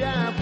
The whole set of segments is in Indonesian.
olhar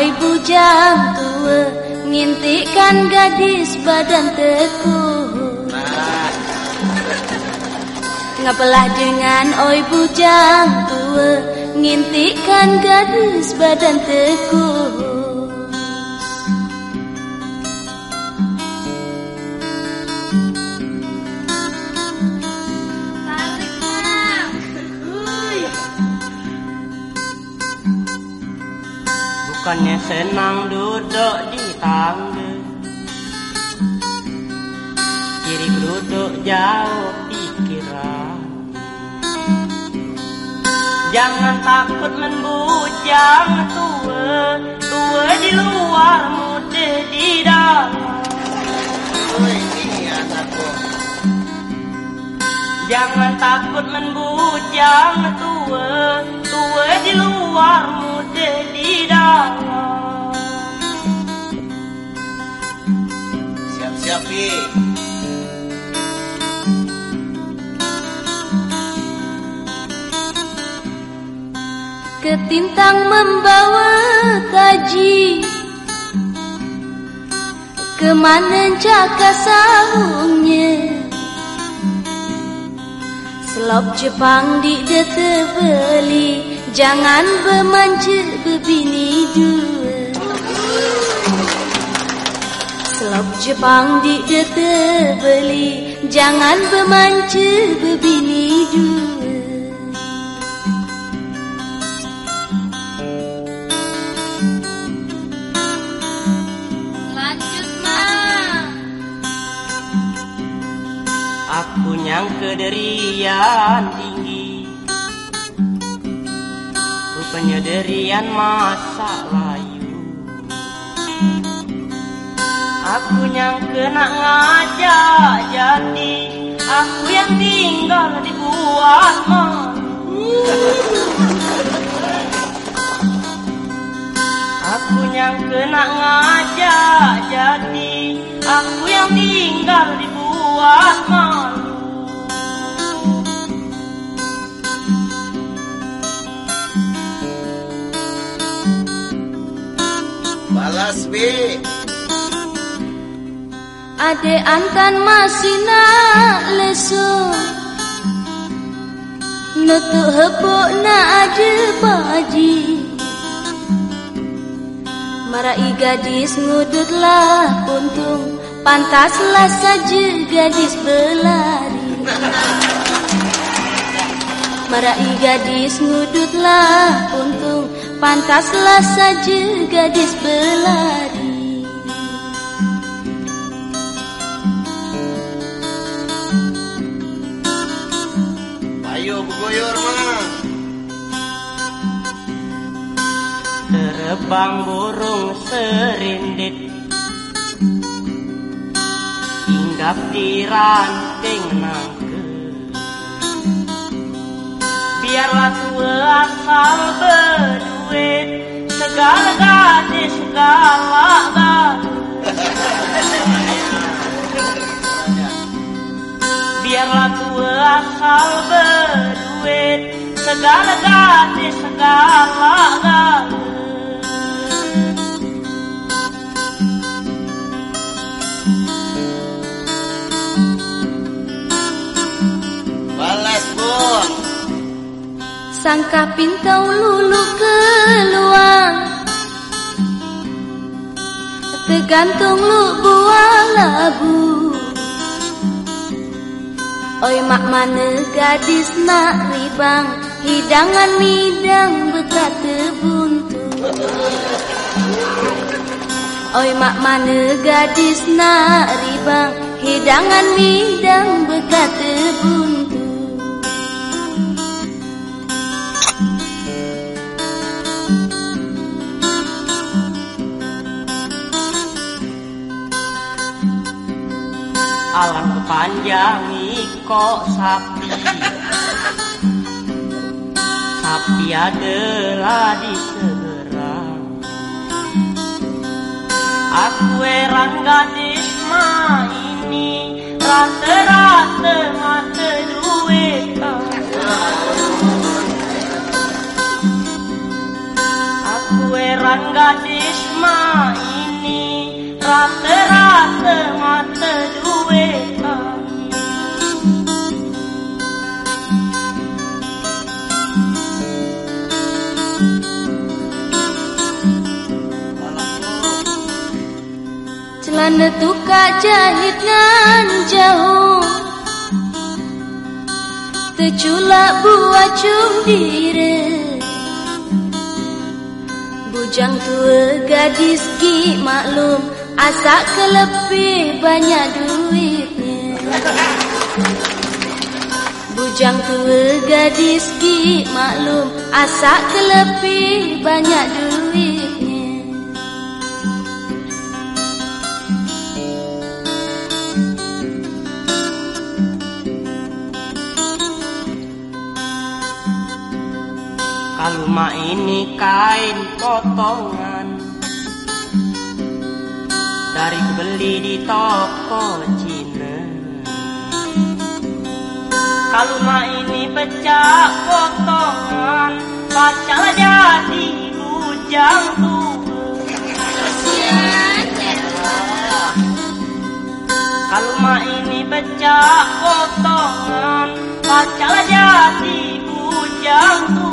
oi bujang tua Ngintikan gadis badan teguh. Ngapalah dengan oi bujang tua Ngintikan gadis badan teguh Bukannya senang duduk di tangga. Kiri duduk jauh pikiran. Jangan takut membujang tua. Tua di luar muda di dalam. Jangan takut membujang tua. Tua di luar muda di dalam Siap-siap, Pi. Ketintang membawa taji Ke mana jaka sahungnya Selop Jepang di beli. Jangan bermanja berbini dua. Selop Jepang di dete beli Jangan bermanja berbini dua. Aku yang kederian tinggi Rupanya derian masa layu. Aku yang kena ngajak jadi Aku yang tinggal dibuat Aku yang kena ngajak jadi Aku yang tinggal dibuat malu Balas, Pi. Ade antan masih nak lesu. Nutuk hepuk nak ada baji. Marai gadis ngudutlah puntung Pantaslah saja gadis berlari. Marai gadis ngudutlah puntung Pantaslah saja gadis berlari. Ayo, Buguyur, mah. Terbang burung serindit. Hinggap di ranting nangke Biarlah tua asal berduit Segala gadis segala galuh Biarlah tua asal berduit Segala gadis segala galuh Balas, Bun. Sangka pintau lulu keluar Tergantung lu buah labu. Oi mak mana gadis nak ribang? Hidangan midang bekat tebuntu Oi mak mana gadis nak ribang? Hidangan midang bekat tebuntu alang kepanjang kok sapi. Sapi adalah diserang Aku heran gadis ma ini Rata-rata mata duit Aku. Heran gadis ma ini Duit Celana tukar jahit ngan jauh. Terculak buah cum Bujang tua gadis ki maklum Asak kelebih banyak duitnya. Bujang tua gadis ki maklum Asak kelebih banyak duitnya. Kalma ini kain potongan Dari beli di toko Cina. Kalma ini pecah potongan Pacar jadi bujang tua Kalma ini pecah potongan Pacar jadi bujang tua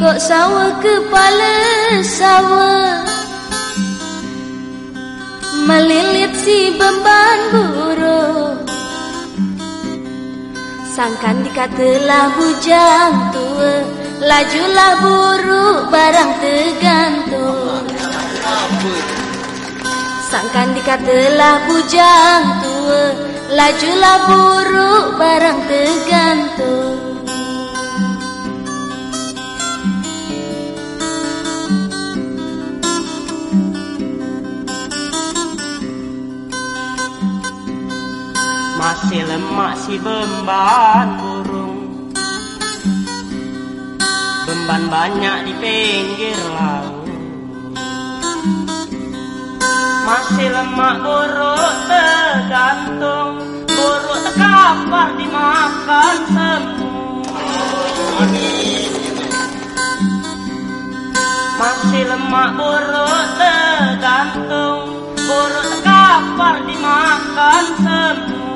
Ikut sawah kepala sawah Melilit si beban buruh Sangkan dikatalah bujang tua Lajulah buruk barang tergantung. Sangkan dikatalah bujang tua Lajulah buruk barang tergantung lemak si beban burung. Beban banyak di pinggir laut. Masih lemak buruk tergantung. Buruk terkapar dimakan semua. Masih lemak buruk tergantung. Buruk terkapar dimakan semua